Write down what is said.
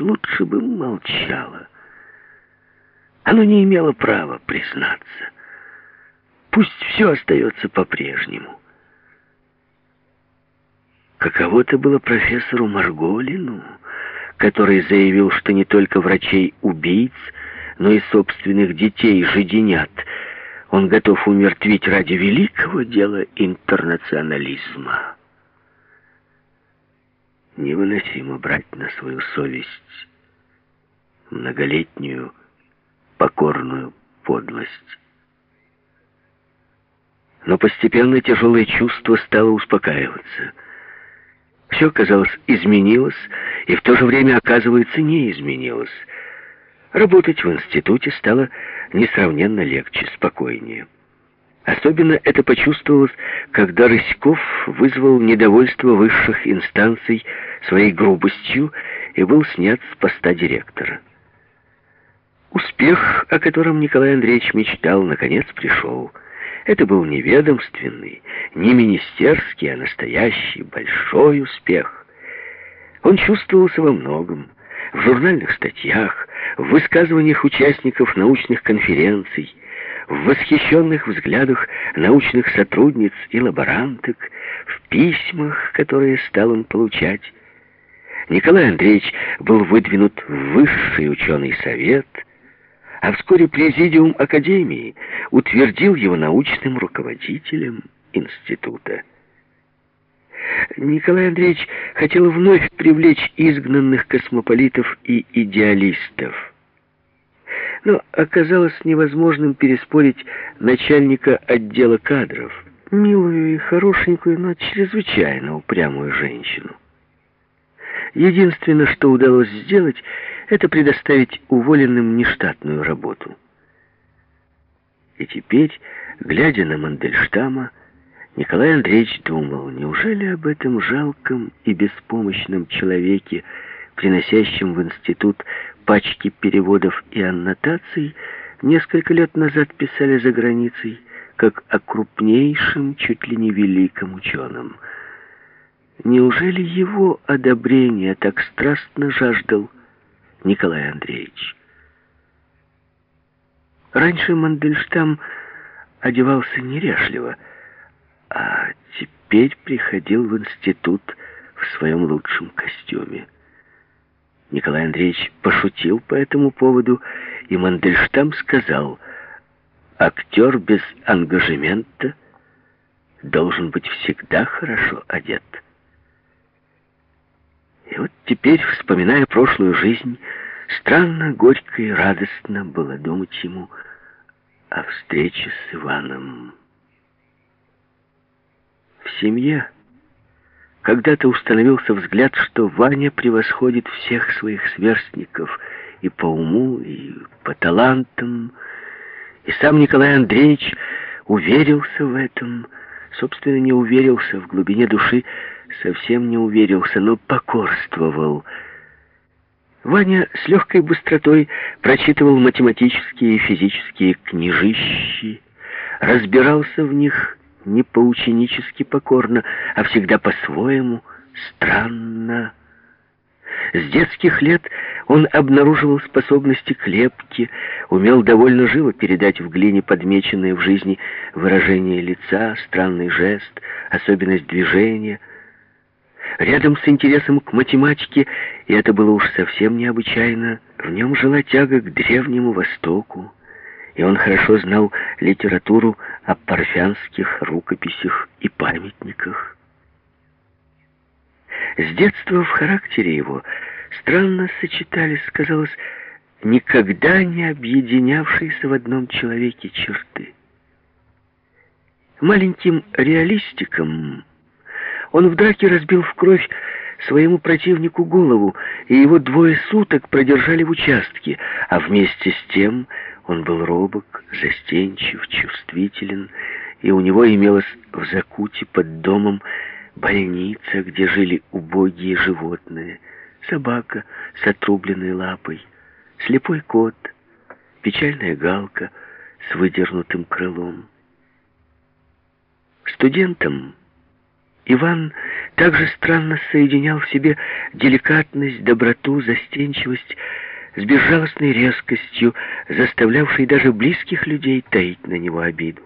лучше бы молчало. Оно не имело права признаться. Пусть все остается по-прежнему. Каково-то было профессору Марголину, который заявил, что не только врачей-убийц, но и собственных детей-жиденят он готов умертвить ради великого дела интернационализма. Невыносимо брать на свою совесть многолетнюю покорную подлость. Но постепенно тяжелое чувство стало успокаиваться. Все, казалось, изменилось, и в то же время, оказывается, не изменилось. Работать в институте стало несравненно легче, спокойнее. Особенно это почувствовалось, когда Рыськов вызвал недовольство высших инстанций своей грубостью и был снят с поста директора. Успех, о котором Николай Андреевич мечтал, наконец пришел. Это был не ведомственный, не министерский, а настоящий большой успех. Он чувствовался во многом. В журнальных статьях, в высказываниях участников научных конференций, в восхищенных взглядах научных сотрудниц и лаборанток, в письмах, которые стал он получать. Николай Андреевич был выдвинут в высший ученый совет – а вскоре Президиум Академии утвердил его научным руководителем института. Николай Андреевич хотел вновь привлечь изгнанных космополитов и идеалистов. Но оказалось невозможным переспорить начальника отдела кадров, милую и хорошенькую, но чрезвычайно упрямую женщину. Единственное, что удалось сделать, это предоставить уволенным нештатную работу. И теперь, глядя на Мандельштама, Николай Андреевич думал, неужели об этом жалком и беспомощном человеке, приносящем в институт пачки переводов и аннотаций, несколько лет назад писали за границей, как о крупнейшем, чуть ли не великом ученом. Неужели его одобрение так страстно жаждал Николай Андреевич. Раньше Мандельштам одевался неряшливо, а теперь приходил в институт в своем лучшем костюме. Николай Андреевич пошутил по этому поводу, и Мандельштам сказал, актер без ангажемента должен быть всегда хорошо одет. И вот теперь, вспоминая прошлую жизнь, странно, горько и радостно было думать ему о встрече с Иваном. В семье когда-то установился взгляд, что Ваня превосходит всех своих сверстников и по уму, и по талантам, и сам Николай Андреевич уверился в этом, собственно, не уверился в глубине души, совсем не уверился, но покорствовал. Ваня с легкой быстротой прочитывал математические и физические книжищи, разбирался в них не поученически покорно, а всегда по-своему, странно. С детских лет он обнаруживал способности к лепке, умел довольно живо передать в глине подмеченное в жизни выражение лица, странный жест, особенность движения — Рядом с интересом к математике, и это было уж совсем необычайно, в нем жила тяга к Древнему Востоку, и он хорошо знал литературу о парфянских рукописях и памятниках. С детства в характере его странно сочетались, казалось, никогда не объединявшиеся в одном человеке черты. Маленьким реалистиком он в драке разбил в кровь своему противнику голову, и его двое суток продержали в участке, а вместе с тем он был робок, застенчив, чувствителен, и у него имелась в закуте под домом больница, где жили убогие животные, собака с отрубленной лапой, слепой кот, печальная галка с выдернутым крылом. Студентам Иван также странно соединял в себе деликатность, доброту, застенчивость с безжалостной резкостью, заставлявшей даже близких людей таить на него обиду.